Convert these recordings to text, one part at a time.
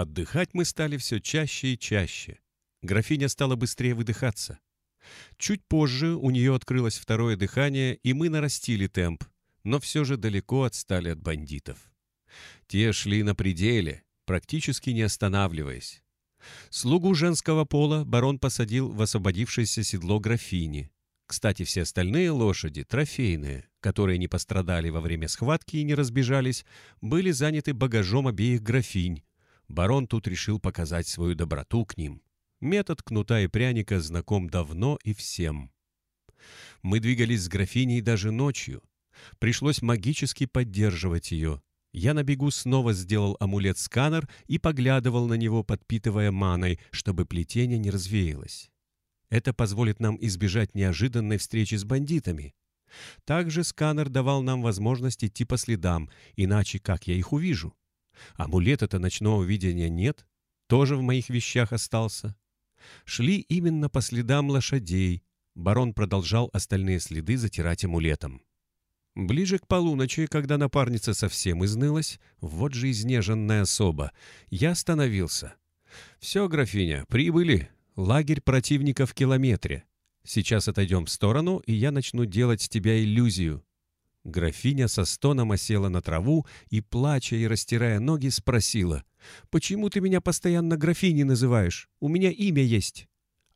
Отдыхать мы стали все чаще и чаще. Графиня стала быстрее выдыхаться. Чуть позже у нее открылось второе дыхание, и мы нарастили темп, но все же далеко отстали от бандитов. Те шли на пределе, практически не останавливаясь. Слугу женского пола барон посадил в освободившееся седло графини. Кстати, все остальные лошади, трофейные, которые не пострадали во время схватки и не разбежались, были заняты багажом обеих графинь. Барон тут решил показать свою доброту к ним. Метод кнута и пряника знаком давно и всем. Мы двигались с графиней даже ночью. Пришлось магически поддерживать ее. Я на бегу снова сделал амулет-сканер и поглядывал на него, подпитывая маной, чтобы плетение не развеялось. Это позволит нам избежать неожиданной встречи с бандитами. Также сканер давал нам возможность идти по следам, иначе как я их увижу? Амулета-то ночного видения нет, тоже в моих вещах остался. Шли именно по следам лошадей. Барон продолжал остальные следы затирать амулетом. Ближе к полуночи, когда напарница совсем изнылась, вот же изнеженная особа, я остановился. «Все, графиня, прибыли. Лагерь противника в километре. Сейчас отойдем в сторону, и я начну делать с тебя иллюзию». Графиня со стоном осела на траву и, плача и растирая ноги, спросила, «Почему ты меня постоянно графиней называешь? У меня имя есть».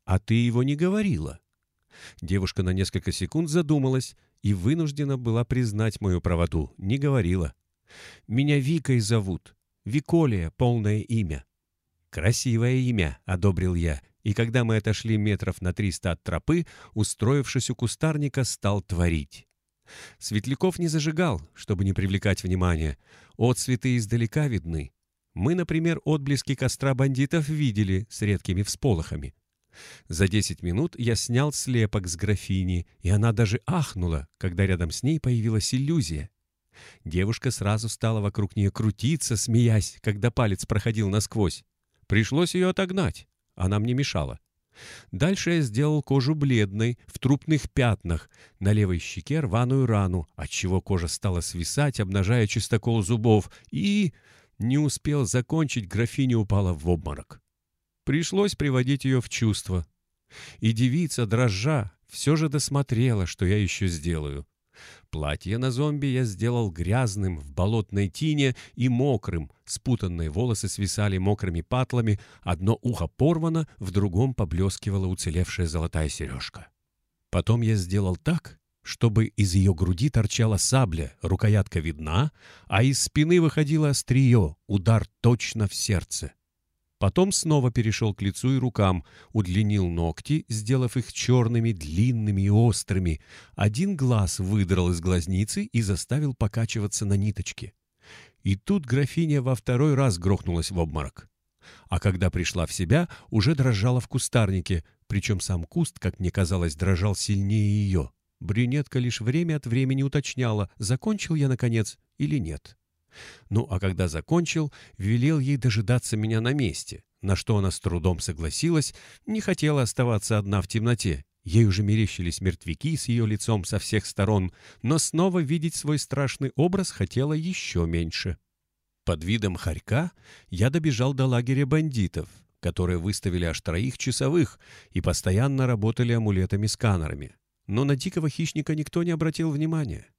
«А ты его не говорила». Девушка на несколько секунд задумалась и вынуждена была признать мою правоту, не говорила. «Меня Викой зовут. Виколия, полное имя». «Красивое имя», — одобрил я, и когда мы отошли метров на триста от тропы, устроившись у кустарника, стал творить. Светляков не зажигал, чтобы не привлекать внимания. Отцветы издалека видны. Мы, например, отблески костра бандитов видели с редкими всполохами. За десять минут я снял слепок с графини, и она даже ахнула, когда рядом с ней появилась иллюзия. Девушка сразу стала вокруг нее крутиться, смеясь, когда палец проходил насквозь. Пришлось ее отогнать. Она мне мешала. Дальше я сделал кожу бледной, в трупных пятнах, на левой щеке рваную рану, отчего кожа стала свисать, обнажая чистокол зубов, и... Не успел закончить, графиня упала в обморок. Пришлось приводить ее в чувство. И девица, дрожа, все же досмотрела, что я еще сделаю. Платье на зомби я сделал грязным, в болотной тине и мокрым. Спутанные волосы свисали мокрыми патлами, одно ухо порвано, в другом поблескивала уцелевшая золотая сережка. Потом я сделал так, чтобы из ее груди торчала сабля, рукоятка видна, а из спины выходило острие, удар точно в сердце. Потом снова перешел к лицу и рукам, удлинил ногти, сделав их черными, длинными и острыми. Один глаз выдрал из глазницы и заставил покачиваться на ниточке. И тут графиня во второй раз грохнулась в обморок. А когда пришла в себя, уже дрожала в кустарнике, причем сам куст, как мне казалось, дрожал сильнее ее. Брюнетка лишь время от времени уточняла, закончил я, наконец, или нет. Ну, а когда закончил, велел ей дожидаться меня на месте, на что она с трудом согласилась, не хотела оставаться одна в темноте. Ей уже мерещились мертвяки с ее лицом со всех сторон, но снова видеть свой страшный образ хотела еще меньше. Под видом хорька я добежал до лагеря бандитов, которые выставили аж троих часовых и постоянно работали амулетами-сканерами. Но на дикого хищника никто не обратил внимания.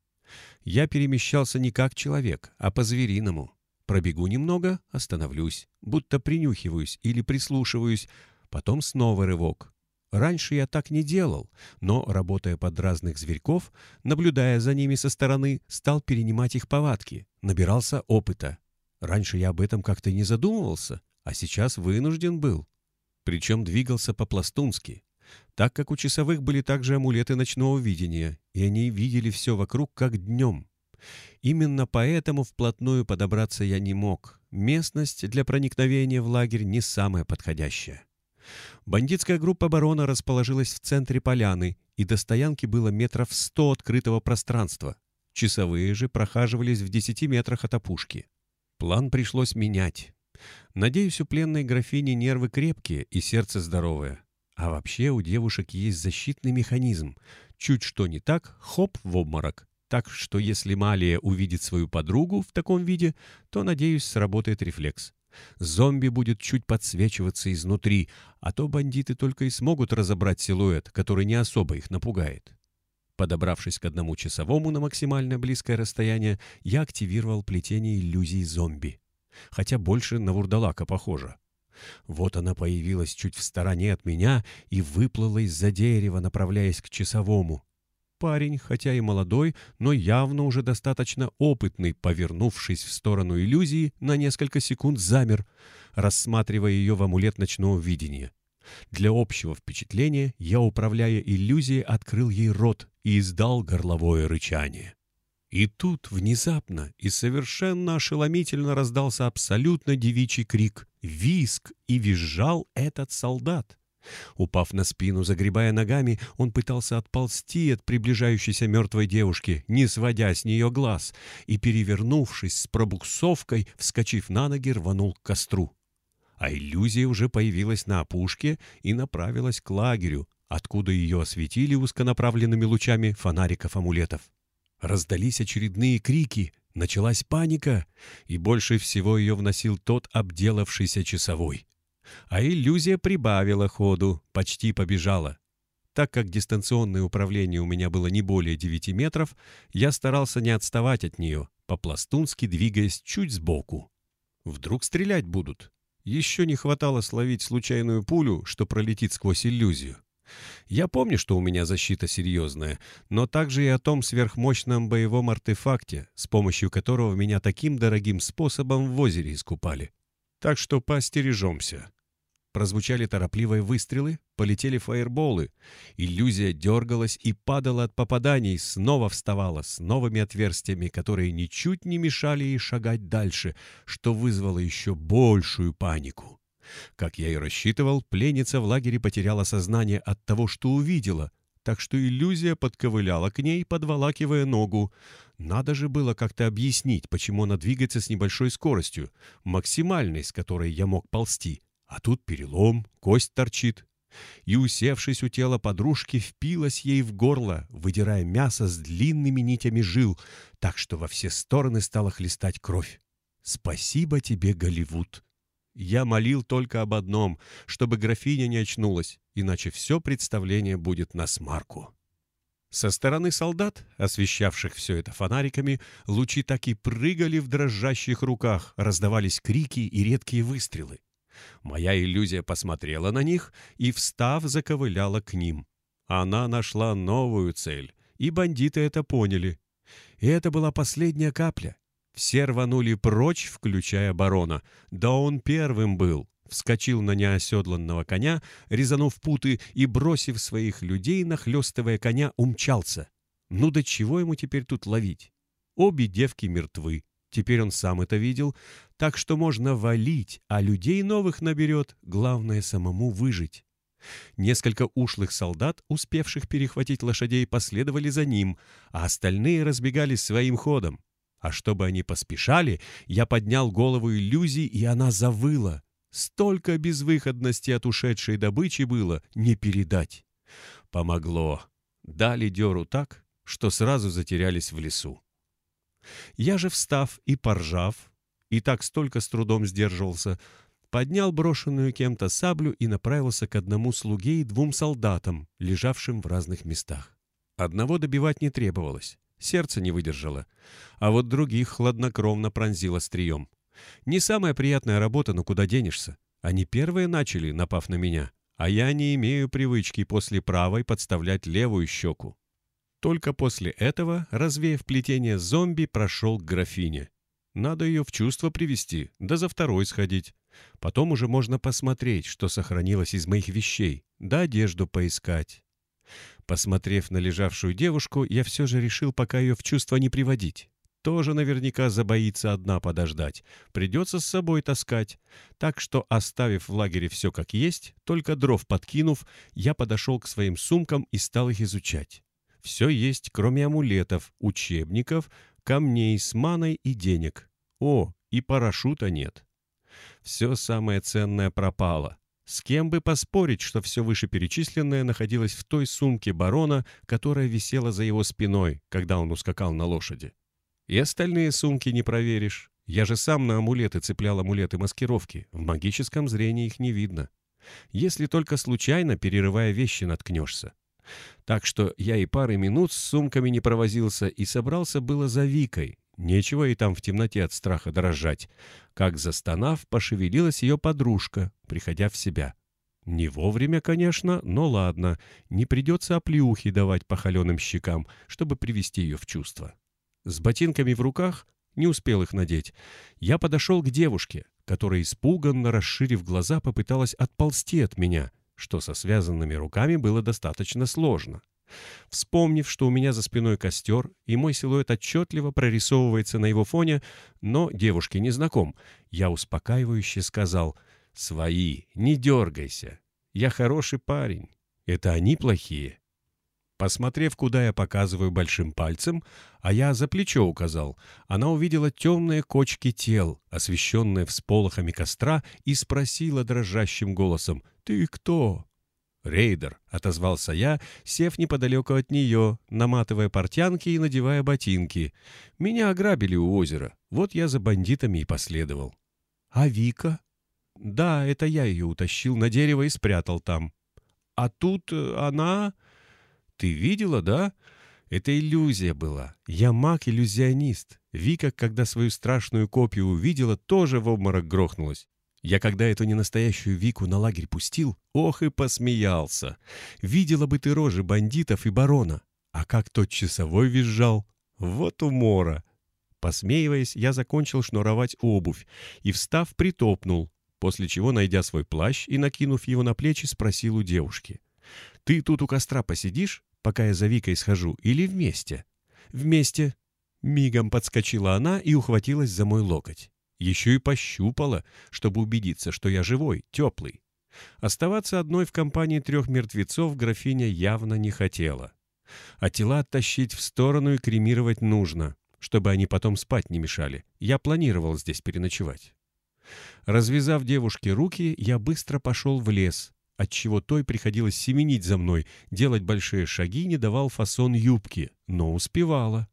Я перемещался не как человек, а по-звериному. Пробегу немного, остановлюсь, будто принюхиваюсь или прислушиваюсь, потом снова рывок. Раньше я так не делал, но, работая под разных зверьков, наблюдая за ними со стороны, стал перенимать их повадки, набирался опыта. Раньше я об этом как-то не задумывался, а сейчас вынужден был. Причем двигался по-пластунски, так как у часовых были также амулеты ночного видения, и они видели все вокруг как днем. Именно поэтому вплотную подобраться я не мог. Местность для проникновения в лагерь не самая подходящая. Бандитская группа барона расположилась в центре поляны, и до стоянки было метров сто открытого пространства. Часовые же прохаживались в десяти метрах от опушки. План пришлось менять. Надеюсь, у пленной графини нервы крепкие и сердце здоровое. А вообще у девушек есть защитный механизм. Чуть что не так, хоп, в обморок. Так что если Малия увидит свою подругу в таком виде, то, надеюсь, сработает рефлекс. Зомби будет чуть подсвечиваться изнутри, а то бандиты только и смогут разобрать силуэт, который не особо их напугает. Подобравшись к одному часовому на максимально близкое расстояние, я активировал плетение иллюзий зомби. Хотя больше на вурдалака похоже. Вот она появилась чуть в стороне от меня и выплыла из-за дерева, направляясь к часовому. Парень, хотя и молодой, но явно уже достаточно опытный, повернувшись в сторону иллюзии, на несколько секунд замер, рассматривая ее в амулет ночного видения. Для общего впечатления я, управляя иллюзией, открыл ей рот и издал горловое рычание. И тут внезапно и совершенно ошеломительно раздался абсолютно девичий крик, виск, и визжал этот солдат. Упав на спину, загребая ногами, он пытался отползти от приближающейся мертвой девушки, не сводя с нее глаз, и, перевернувшись с пробуксовкой, вскочив на ноги, рванул к костру. А иллюзия уже появилась на опушке и направилась к лагерю, откуда ее осветили узконаправленными лучами фонариков-амулетов. Раздались очередные крики, началась паника, и больше всего ее вносил тот обделавшийся часовой. А иллюзия прибавила ходу, почти побежала. Так как дистанционное управление у меня было не более 9 метров, я старался не отставать от нее, по-пластунски двигаясь чуть сбоку. Вдруг стрелять будут. Еще не хватало словить случайную пулю, что пролетит сквозь иллюзию. Я помню, что у меня защита серьезная, но также и о том сверхмощном боевом артефакте, с помощью которого меня таким дорогим способом в озере искупали. Так что поостережемся. Прозвучали торопливые выстрелы, полетели фаерболы. Иллюзия дергалась и падала от попаданий, снова вставала с новыми отверстиями, которые ничуть не мешали ей шагать дальше, что вызвало еще большую панику. Как я и рассчитывал, пленница в лагере потеряла сознание от того, что увидела, так что иллюзия подковыляла к ней, подволакивая ногу. Надо же было как-то объяснить, почему она двигается с небольшой скоростью, максимальной, с которой я мог ползти. А тут перелом, кость торчит. И, усевшись у тела подружки, впилась ей в горло, выдирая мясо с длинными нитями жил, так что во все стороны стала хлестать кровь. «Спасибо тебе, Голливуд!» Я молил только об одном, чтобы графиня не очнулась, иначе все представление будет на смарку. Со стороны солдат, освещавших все это фонариками, лучи так и прыгали в дрожащих руках, раздавались крики и редкие выстрелы. Моя иллюзия посмотрела на них и, встав, заковыляла к ним. Она нашла новую цель, и бандиты это поняли. И это была последняя капля. Все рванули прочь, включая барона. Да он первым был. Вскочил на неоседланного коня, резанув путы и, бросив своих людей, нахлестывая коня, умчался. Ну до чего ему теперь тут ловить? Обе девки мертвы. Теперь он сам это видел, так что можно валить, а людей новых наберет, главное самому выжить. Несколько ушлых солдат, успевших перехватить лошадей, последовали за ним, а остальные разбегались своим ходом. А чтобы они поспешали, я поднял голову иллюзии, и она завыла. Столько безвыходности от ушедшей добычи было, не передать. Помогло. Дали дёру так, что сразу затерялись в лесу. Я же, встав и поржав, и так столько с трудом сдерживался, поднял брошенную кем-то саблю и направился к одному слуге и двум солдатам, лежавшим в разных местах. Одного добивать не требовалось, сердце не выдержало, а вот других хладнокровно пронзило стрием. Не самая приятная работа, но куда денешься? Они первые начали, напав на меня, а я не имею привычки после правой подставлять левую щеку. Только после этого, развеяв плетение зомби, прошел к графине. Надо ее в чувство привести, да за второй сходить. Потом уже можно посмотреть, что сохранилось из моих вещей, да одежду поискать. Посмотрев на лежавшую девушку, я все же решил пока ее в чувство не приводить. Тоже наверняка забоится одна подождать. Придется с собой таскать. Так что, оставив в лагере все как есть, только дров подкинув, я подошел к своим сумкам и стал их изучать. Все есть, кроме амулетов, учебников, камней с маной и денег. О, и парашюта нет. Все самое ценное пропало. С кем бы поспорить, что все вышеперечисленное находилось в той сумке барона, которая висела за его спиной, когда он ускакал на лошади. И остальные сумки не проверишь. Я же сам на амулеты цеплял амулеты маскировки. В магическом зрении их не видно. Если только случайно, перерывая вещи, наткнешься. Так что я и пары минут с сумками не провозился и собрался было за Викой. Нечего и там в темноте от страха дрожать. Как застонав, пошевелилась ее подружка, приходя в себя. Не вовремя, конечно, но ладно. Не придется оплеухи давать по холеным щекам, чтобы привести ее в чувство. С ботинками в руках не успел их надеть. Я подошел к девушке, которая, испуганно расширив глаза, попыталась отползти от меня, что со связанными руками было достаточно сложно. Вспомнив, что у меня за спиной костер, и мой силуэт отчетливо прорисовывается на его фоне, но девушке не знаком, я успокаивающе сказал «Свои, не дергайся. Я хороший парень. Это они плохие». Посмотрев, куда я показываю большим пальцем, а я за плечо указал, она увидела темные кочки тел, освещенные всполохами костра, и спросила дрожащим голосом «Ты кто?» «Рейдер», — отозвался я, сев неподалеку от нее, наматывая портянки и надевая ботинки. «Меня ограбили у озера, вот я за бандитами и последовал». «А Вика?» «Да, это я ее утащил на дерево и спрятал там». «А тут э, она...» «Ты видела, да?» Это иллюзия была. Я маг-иллюзионист. Вика, когда свою страшную копию увидела, тоже в обморок грохнулась. Я когда эту ненастоящую Вику на лагерь пустил, ох и посмеялся. Видела бы ты рожи бандитов и барона. А как тот часовой визжал. Вот умора. Посмеиваясь, я закончил шнуровать обувь и, встав, притопнул, после чего, найдя свой плащ и накинув его на плечи, спросил у девушки. «Ты тут у костра посидишь, пока я за Викой схожу, или вместе?» «Вместе». Мигом подскочила она и ухватилась за мой локоть. Еще и пощупала, чтобы убедиться, что я живой, теплый. Оставаться одной в компании трех мертвецов графиня явно не хотела. А тела оттащить в сторону и кремировать нужно, чтобы они потом спать не мешали. Я планировал здесь переночевать. Развязав девушке руки, я быстро пошел в лес, отчего той приходилось семенить за мной, делать большие шаги не давал фасон юбки, но успевала.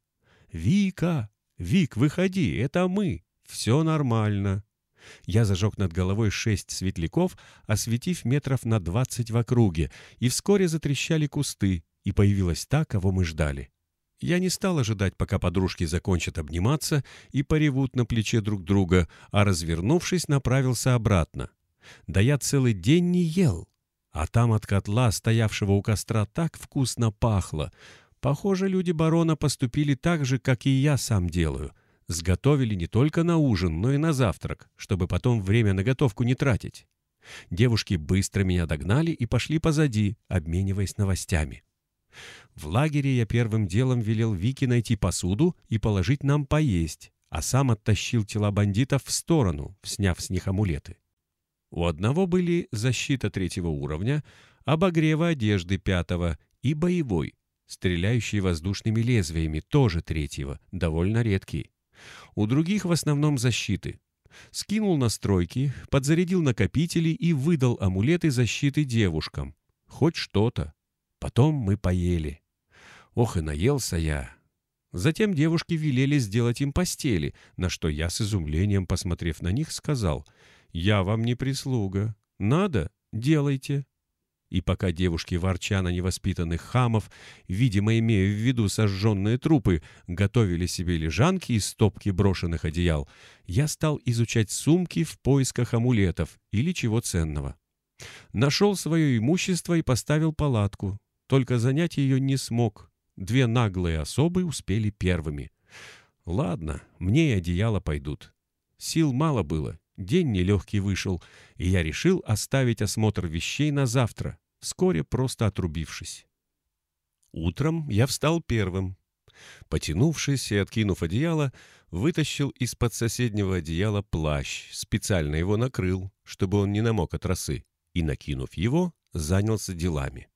«Вика! Вик, выходи, это мы!» Все нормально. Я зажег над головой шесть светляков, осветив метров на двадцать в округе, и вскоре затрещали кусты, и появилась та, кого мы ждали. Я не стал ожидать, пока подружки закончат обниматься и поревут на плече друг друга, а, развернувшись, направился обратно. Да я целый день не ел. А там от котла, стоявшего у костра, так вкусно пахло. Похоже, люди барона поступили так же, как и я сам делаю. Сготовили не только на ужин, но и на завтрак, чтобы потом время на готовку не тратить. Девушки быстро меня догнали и пошли позади, обмениваясь новостями. В лагере я первым делом велел Вике найти посуду и положить нам поесть, а сам оттащил тела бандитов в сторону, сняв с них амулеты. У одного были защита третьего уровня, обогрева одежды пятого и боевой, стреляющий воздушными лезвиями, тоже третьего, довольно редкий. У других в основном защиты. Скинул настройки, подзарядил накопители и выдал амулеты защиты девушкам. Хоть что-то. Потом мы поели. Ох и наелся я. Затем девушки велели сделать им постели, на что я с изумлением, посмотрев на них, сказал, «Я вам не прислуга. Надо? Делайте». И пока девушки, ворча на невоспитанных хамов, видимо, имея в виду сожженные трупы, готовили себе лежанки из стопки брошенных одеял, я стал изучать сумки в поисках амулетов или чего ценного. Нашел свое имущество и поставил палатку. Только занять ее не смог. Две наглые особы успели первыми. Ладно, мне и одеяло пойдут. Сил мало было, День нелегкий вышел, и я решил оставить осмотр вещей на завтра, вскоре просто отрубившись. Утром я встал первым. Потянувшись и откинув одеяло, вытащил из-под соседнего одеяла плащ, специально его накрыл, чтобы он не намок от росы, и, накинув его, занялся делами.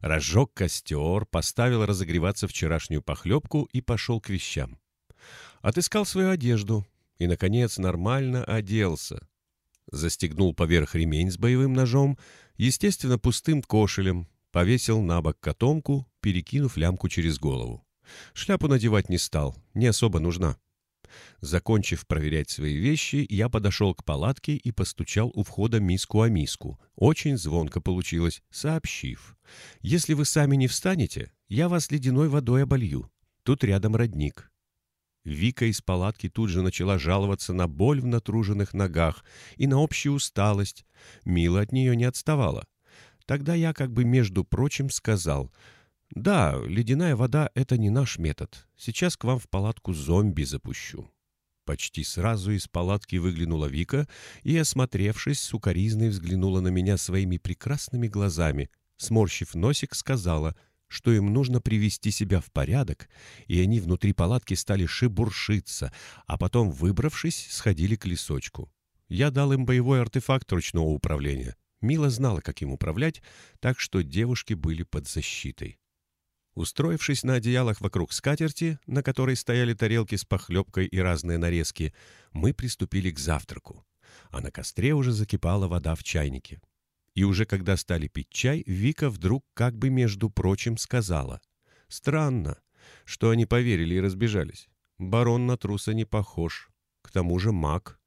Разжег костер, поставил разогреваться вчерашнюю похлебку и пошел к вещам. Отыскал свою одежду, и, наконец, нормально оделся. Застегнул поверх ремень с боевым ножом, естественно, пустым кошелем, повесил на бок котомку, перекинув лямку через голову. Шляпу надевать не стал, не особо нужна. Закончив проверять свои вещи, я подошел к палатке и постучал у входа миску о миску. Очень звонко получилось, сообщив. «Если вы сами не встанете, я вас ледяной водой оболью. Тут рядом родник». Вика из палатки тут же начала жаловаться на боль в натруженных ногах и на общую усталость. Мила от нее не отставала. Тогда я как бы между прочим сказал — «Да, ледяная вода — это не наш метод. Сейчас к вам в палатку зомби запущу». Почти сразу из палатки выглянула Вика и, осмотревшись, сукоризной взглянула на меня своими прекрасными глазами. Сморщив носик, сказала, что им нужно привести себя в порядок, и они внутри палатки стали шебуршиться, а потом, выбравшись, сходили к лесочку. Я дал им боевой артефакт ручного управления. Мила знала, как им управлять, так что девушки были под защитой. Устроившись на одеялах вокруг скатерти, на которой стояли тарелки с похлебкой и разные нарезки, мы приступили к завтраку. А на костре уже закипала вода в чайнике. И уже когда стали пить чай, Вика вдруг как бы, между прочим, сказала. «Странно, что они поверили и разбежались. Барон на труса не похож. К тому же маг».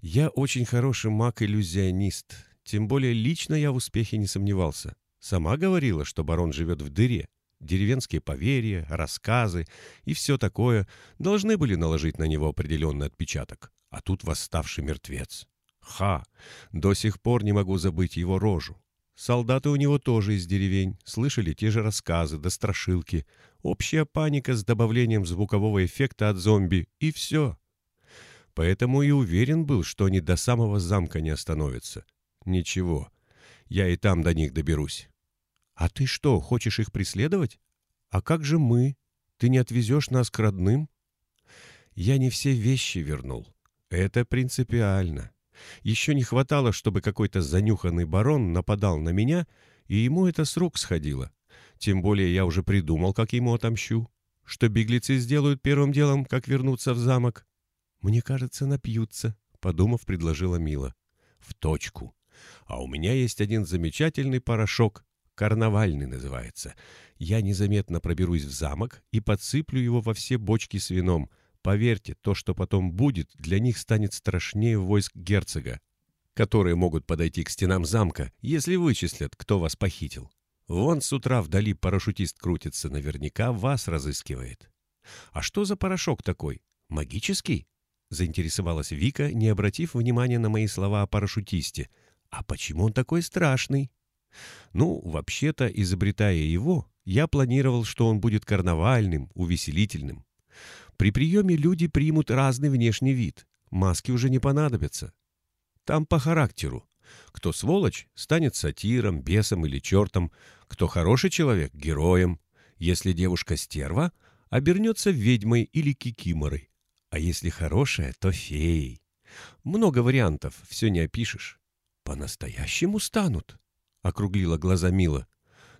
«Я очень хороший маг-иллюзионист. Тем более лично я в успехе не сомневался. Сама говорила, что барон живет в дыре деревенские поверья, рассказы и все такое должны были наложить на него определенный отпечаток. А тут восставший мертвец. Ха! До сих пор не могу забыть его рожу. Солдаты у него тоже из деревень, слышали те же рассказы да страшилки. Общая паника с добавлением звукового эффекта от зомби, и все. Поэтому и уверен был, что они до самого замка не остановятся. Ничего, я и там до них доберусь. «А ты что, хочешь их преследовать? А как же мы? Ты не отвезешь нас к родным?» «Я не все вещи вернул. Это принципиально. Еще не хватало, чтобы какой-то занюханный барон нападал на меня, и ему это с рук сходило. Тем более я уже придумал, как ему отомщу. Что беглецы сделают первым делом, как вернуться в замок?» «Мне кажется, напьются», — подумав, предложила Мила. «В точку. А у меня есть один замечательный порошок, Карнавальный называется. Я незаметно проберусь в замок и подсыплю его во все бочки с вином. Поверьте, то, что потом будет, для них станет страшнее войск герцога, которые могут подойти к стенам замка, если вычислят, кто вас похитил. Вон с утра вдали парашютист крутится, наверняка вас разыскивает. А что за порошок такой? Магический? Заинтересовалась Вика, не обратив внимания на мои слова о парашютисте. А почему он такой страшный? Ну, вообще-то, изобретая его, я планировал, что он будет карнавальным, увеселительным. При приеме люди примут разный внешний вид, маски уже не понадобятся. Там по характеру. Кто сволочь, станет сатиром, бесом или чертом, кто хороший человек — героем. Если девушка стерва, обернется ведьмой или кикиморой. А если хорошая, то феей. Много вариантов, все не опишешь. По-настоящему станут. — округлила глаза Мила.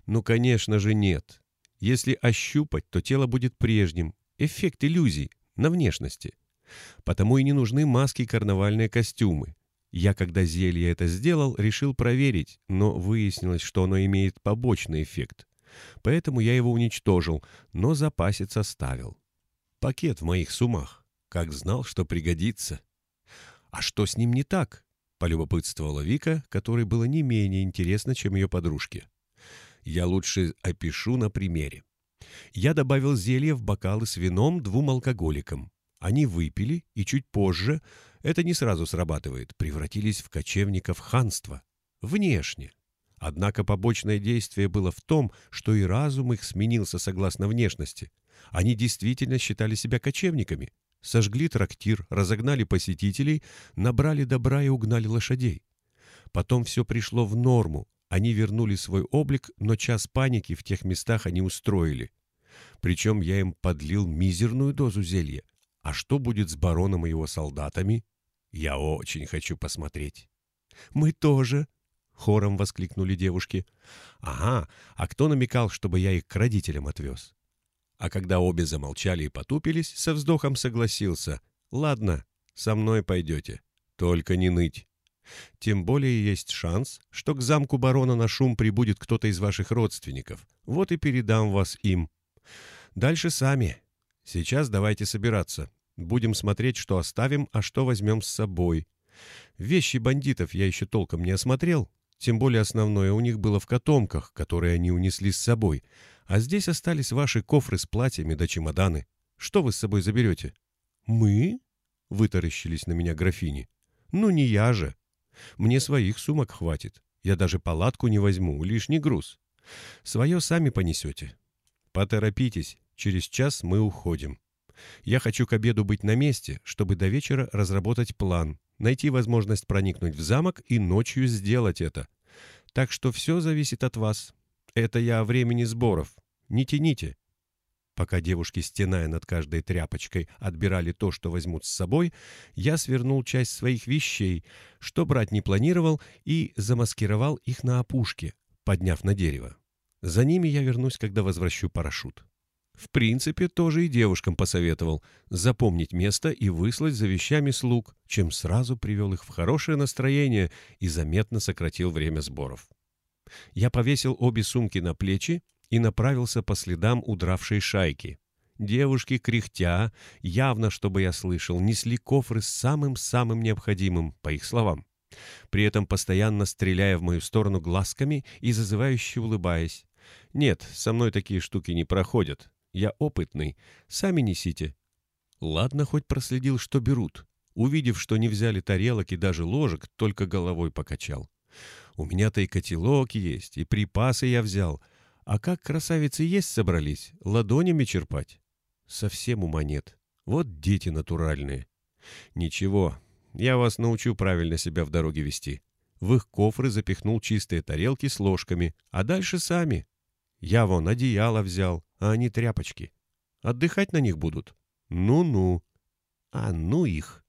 «Ну, конечно же, нет. Если ощупать, то тело будет прежним. Эффект иллюзий на внешности. Потому и не нужны маски и карнавальные костюмы. Я, когда зелье это сделал, решил проверить, но выяснилось, что оно имеет побочный эффект. Поэтому я его уничтожил, но запасец оставил. Пакет в моих сумах. Как знал, что пригодится. А что с ним не так? полюбопытствовала Вика, которой было не менее интересно, чем ее подружке. Я лучше опишу на примере. Я добавил зелье в бокалы с вином двум алкоголикам. Они выпили, и чуть позже, это не сразу срабатывает, превратились в кочевников ханства. Внешне. Однако побочное действие было в том, что и разум их сменился согласно внешности. Они действительно считали себя кочевниками, Сожгли трактир, разогнали посетителей, набрали добра и угнали лошадей. Потом все пришло в норму. Они вернули свой облик, но час паники в тех местах они устроили. Причем я им подлил мизерную дозу зелья. А что будет с бароном и его солдатами? Я очень хочу посмотреть. «Мы тоже!» — хором воскликнули девушки. «Ага, а кто намекал, чтобы я их к родителям отвез?» А когда обе замолчали и потупились, со вздохом согласился. «Ладно, со мной пойдете. Только не ныть. Тем более есть шанс, что к замку барона на шум прибудет кто-то из ваших родственников. Вот и передам вас им. Дальше сами. Сейчас давайте собираться. Будем смотреть, что оставим, а что возьмем с собой. Вещи бандитов я еще толком не осмотрел, тем более основное у них было в котомках, которые они унесли с собой. А здесь остались ваши кофры с платьями да чемоданы. Что вы с собой заберете?» «Мы?» — вытаращились на меня графини. «Ну, не я же. Мне своих сумок хватит. Я даже палатку не возьму, лишний груз. Свое сами понесете. Поторопитесь, через час мы уходим. Я хочу к обеду быть на месте, чтобы до вечера разработать план, найти возможность проникнуть в замок и ночью сделать это. Так что все зависит от вас. Это я о времени сборов. Не тяните. Пока девушки, стеная над каждой тряпочкой, отбирали то, что возьмут с собой, я свернул часть своих вещей, что брать не планировал, и замаскировал их на опушке, подняв на дерево. За ними я вернусь, когда возвращу парашют. В принципе, тоже и девушкам посоветовал запомнить место и выслать за вещами слуг, чем сразу привел их в хорошее настроение и заметно сократил время сборов. Я повесил обе сумки на плечи и направился по следам удравшей шайки. Девушки, кряхтя, явно, чтобы я слышал, несли кофры с самым-самым необходимым, по их словам. При этом постоянно стреляя в мою сторону глазками и зазывающе улыбаясь. «Нет, со мной такие штуки не проходят. Я опытный. Сами несите». Ладно, хоть проследил, что берут. Увидев, что не взяли тарелок и даже ложек, только головой покачал. У меня-то и котелок есть, и припасы я взял, а как красавицы есть собрались, ладонями черпать? Совсем ума нет. Вот дети натуральные. Ничего, я вас научу правильно себя в дороге вести. В их кофры запихнул чистые тарелки с ложками, а дальше сами. Я вон одеяло взял, а они тряпочки. Отдыхать на них будут? Ну-ну. А ну их.